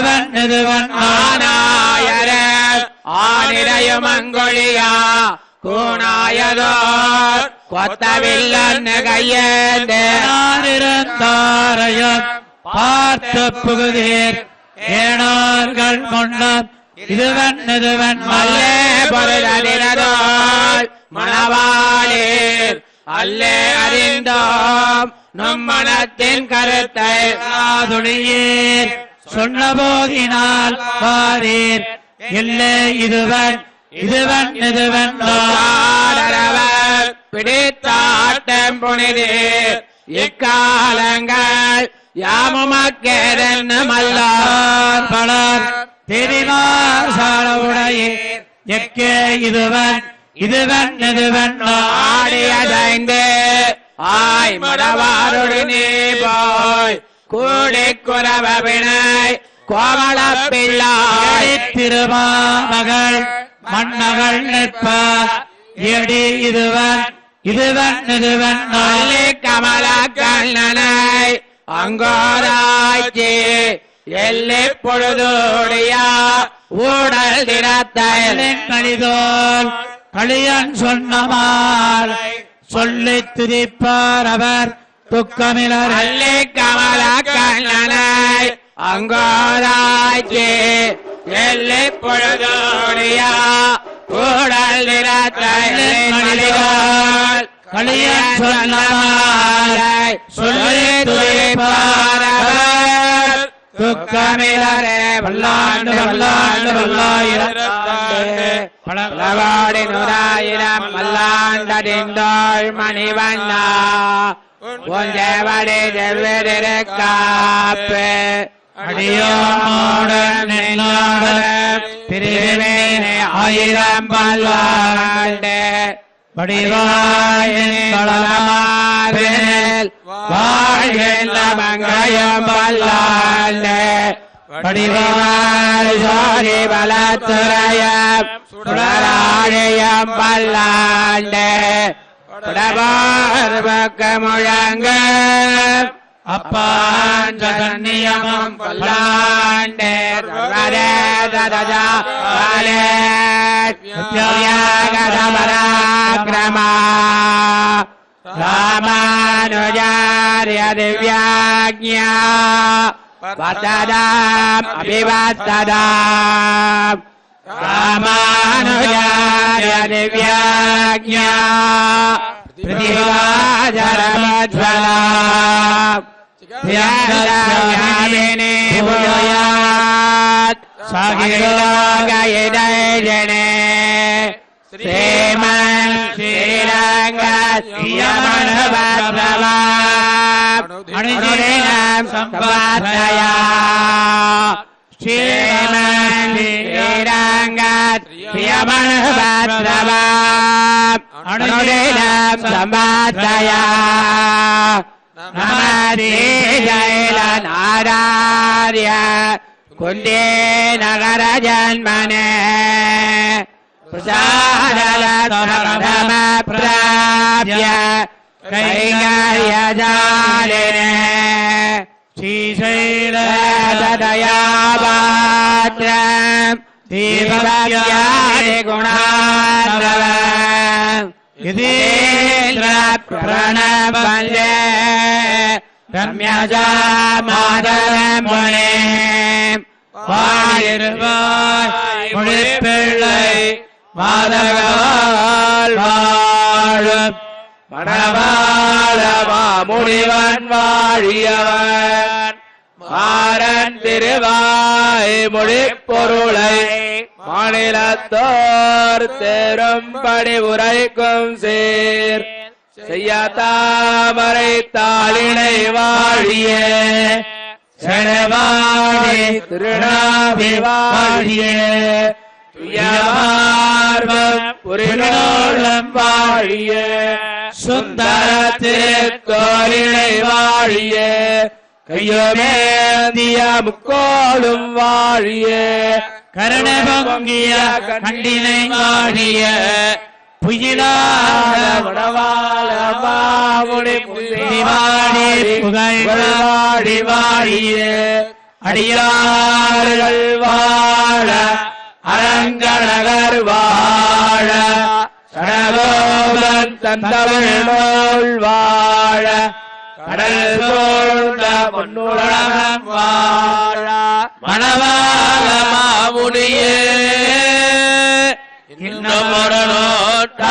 இதுவன் இதுவன் ஆனாயர. ஆனிரையும் அங்கொழியா. கூணாயதோர். கொத்தவில்லன் கையேந்தே நானிருந்தாரையும் பார்த்து புகுதீர். ஏனார்கள் கொண்டாம் இதுவன் இதுவன் அல்லே பொருளினதோள் மணவாளீர். அல்லே அறிந்தோம். நும் மனத்தின் கருத்தை. துணியீர் சொன்ன போதினால் பாரீர் இல்லை இதுவன் இதுவன் இதுவன் பிடித்தாட்டம் புனிதீர். இக்காலங்கள் யாமுமக்கேதென்ன மல்லார் பலர் தெரிவார் சாலவுடையீர் எக்கே இதுவன் இதுவன் இதுவன் ஆடியதைந்து ஆய் மடவாருடு நீ போய். கூடி குறவ வினை கோமள பிள்ளாய் திருமாமகள் மன்னகள் நிற்ப எடி இதுவன் இதுவன் இதுவன் அல்லி கமல கண்ணனை அங்கோராய்ச்சி எல்லை பொழுதோடியா ஊடல் திறத்தயலின் கழிதோல் களியன் சொன்னமால் சொல்லி துதிப்பார் அவர். துக்கமிலர் அல்லி கமல கண்ணனை அங்கோராய்ச்சி எல்லி பொழுதோடியா ஊடல் திறத்தை மணிகள் களியன் சொன்னமால் சொல்லி துதிப்பார் அவர் துக்கமிலரே வல்லாண்டு வல்லாண்டு வல்லாயிரத்தாண்டு பலவாடி நூறாயிரம் மல்லாண்டடிந்தோள் மணிவண்ணா. கொஞ்சவடி செவ்விருக்காப்பு அடியோமோடன் நின்னாடு திருவேணி ஆயிரம் பல்லாண்டு. வடிவாயின் வாழ்கின்ற மங்கையம் பல்லாண்டு. பலத்துறையம் சுடராழியம் பல்லாண்டு. புடவார் முழங்க அப்பான் ஜகன்னியமம் பல்லாண்டு வரே ததஜா பராக்கிரமா ராமானுஜாரிய रामानुजाय दिव्याज्ञा प्रतिभाजरमज्वला ध्यानजामिने भूयात् स्वगिरोगयिदैजने श्रीमन् श्रीरङ्गस्यमनवद्भवा अनुजेनां सम्पादया श्रीमन् ஸ்ரீயமணபத்ரவாம் சம்பாத்தயா நமதே நாராரிய குந்தே நகர ஜன்மனே பிரசாதலதம பிராப்ய கைங்கரியஜாலினே ஸ்ரீசைலதயாபாத்ரம் தீபவ்யாதி குணாதவம் யதேந்திர பிரணவல்லே ரம்யஜா மாதகால் வாழும். மணவாளமா முடிவன் வாழியவன். மாறன் திருவாய் மொழிப்பொருளை மாநிலத்தோர் தேரும்படி உரைக்கும் சீர். செய்ய தாமரை தாளினை வாழிய செனவாடி திருநாபி வாழிய. துயமார்வம் புரிநோளம் வாழிய. சுந்தர திருக்கோரினை வாழிய. கையோமேந்திய முக்கோளும் வாழிய கருணபங்கிய கண்டினை வாழிய புயிலாத வடவாள மாமுனி திவாடி புகழ்வாடி வாழியே அடியார்கள் வாழ அரங்கநகர் வாழ சடகோபன் தந்தவள் வாழ கடல் சோழ்ந்த பொன்னுலகம் வாழ மணவாக மாமுனியே இன்னும் ஒரு நோட்டாண்டேரோ